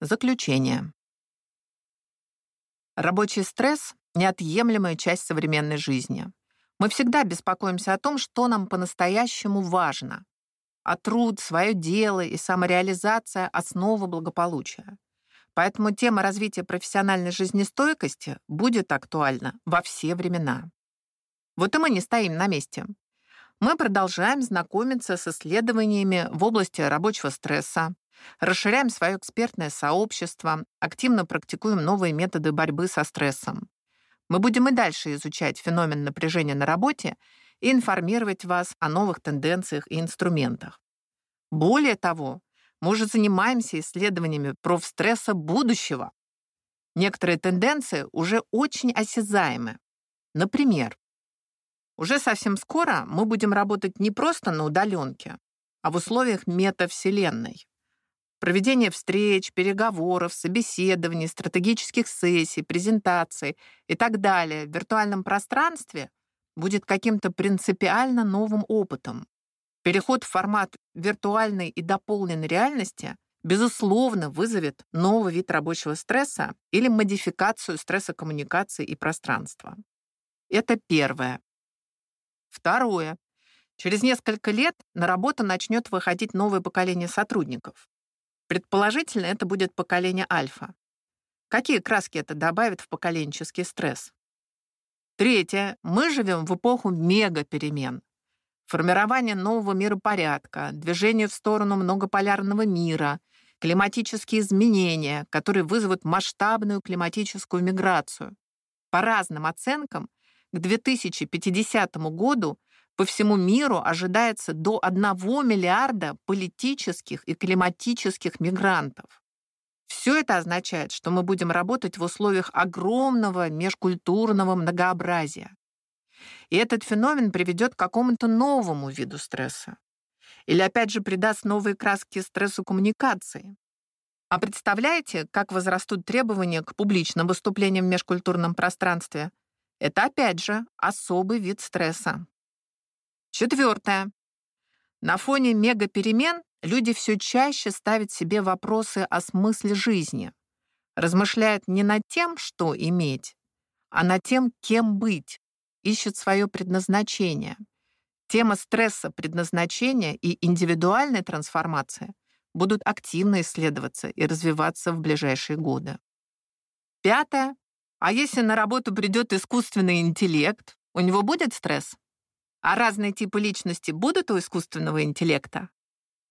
Заключение. Рабочий стресс — неотъемлемая часть современной жизни. Мы всегда беспокоимся о том, что нам по-настоящему важно. А труд, свое дело и самореализация — основа благополучия. Поэтому тема развития профессиональной жизнестойкости будет актуальна во все времена. Вот и мы не стоим на месте. Мы продолжаем знакомиться с исследованиями в области рабочего стресса, расширяем свое экспертное сообщество, активно практикуем новые методы борьбы со стрессом. Мы будем и дальше изучать феномен напряжения на работе и информировать вас о новых тенденциях и инструментах. Более того, мы уже занимаемся исследованиями профстресса будущего. Некоторые тенденции уже очень осязаемы. Например, уже совсем скоро мы будем работать не просто на удаленке, а в условиях метавселенной. Проведение встреч, переговоров, собеседований, стратегических сессий, презентаций и так далее в виртуальном пространстве будет каким-то принципиально новым опытом. Переход в формат виртуальной и дополненной реальности безусловно вызовет новый вид рабочего стресса или модификацию стресса коммуникации и пространства. Это первое. Второе. Через несколько лет на работу начнет выходить новое поколение сотрудников. Предположительно, это будет поколение альфа. Какие краски это добавит в поколенческий стресс? Третье. Мы живем в эпоху мегаперемен формирование нового миропорядка, движение в сторону многополярного мира, климатические изменения, которые вызовут масштабную климатическую миграцию. По разным оценкам, к 2050 году по всему миру ожидается до 1 миллиарда политических и климатических мигрантов. Все это означает, что мы будем работать в условиях огромного межкультурного многообразия. И этот феномен приведет к какому-то новому виду стресса. Или опять же придаст новые краски стрессу коммуникации. А представляете, как возрастут требования к публичным выступлениям в межкультурном пространстве? Это опять же особый вид стресса. Четвертое. На фоне мегаперемен люди все чаще ставят себе вопросы о смысле жизни, размышляют не над тем, что иметь, а над тем, кем быть, ищут свое предназначение. Тема стресса предназначения и индивидуальной трансформации будут активно исследоваться и развиваться в ближайшие годы. Пятое. А если на работу придет искусственный интеллект, у него будет стресс? А разные типы личности будут у искусственного интеллекта?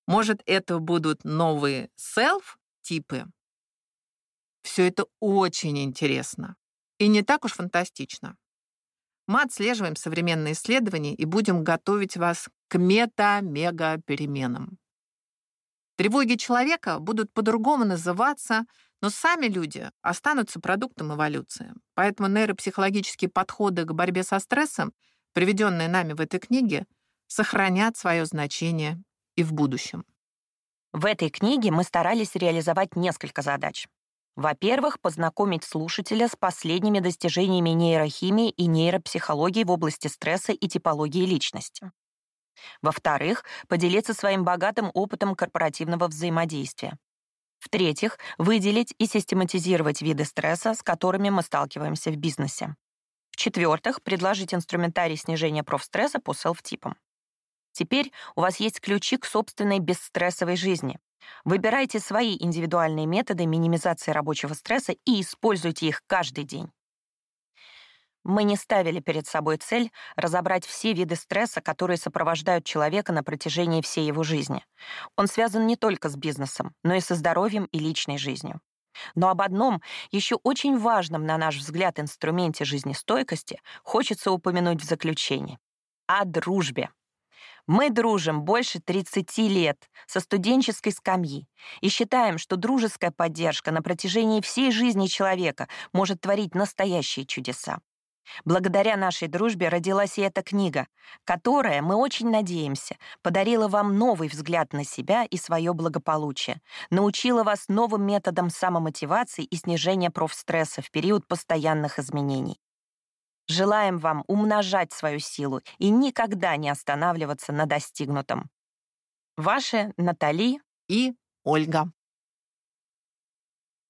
Может, это будут новые self-типы? Все это очень интересно и не так уж фантастично. Мы отслеживаем современные исследования и будем готовить вас к мета-мега-переменам. Тревоги человека будут по-другому называться, но сами люди останутся продуктом эволюции. Поэтому нейропсихологические подходы к борьбе со стрессом, приведенные нами в этой книге, сохранят свое значение и в будущем. В этой книге мы старались реализовать несколько задач. Во-первых, познакомить слушателя с последними достижениями нейрохимии и нейропсихологии в области стресса и типологии личности. Во-вторых, поделиться своим богатым опытом корпоративного взаимодействия. В-третьих, выделить и систематизировать виды стресса, с которыми мы сталкиваемся в бизнесе. В-четвертых, предложить инструментарий снижения профстресса по селф-типам. Теперь у вас есть ключи к собственной бесстрессовой жизни. Выбирайте свои индивидуальные методы минимизации рабочего стресса и используйте их каждый день. Мы не ставили перед собой цель разобрать все виды стресса, которые сопровождают человека на протяжении всей его жизни. Он связан не только с бизнесом, но и со здоровьем и личной жизнью. Но об одном, еще очень важном, на наш взгляд, инструменте жизнестойкости хочется упомянуть в заключении — о дружбе. Мы дружим больше 30 лет со студенческой скамьи и считаем, что дружеская поддержка на протяжении всей жизни человека может творить настоящие чудеса. Благодаря нашей дружбе родилась и эта книга, которая, мы очень надеемся, подарила вам новый взгляд на себя и свое благополучие, научила вас новым методам самомотивации и снижения профстресса в период постоянных изменений. Желаем вам умножать свою силу и никогда не останавливаться на достигнутом. Ваши Натали и Ольга.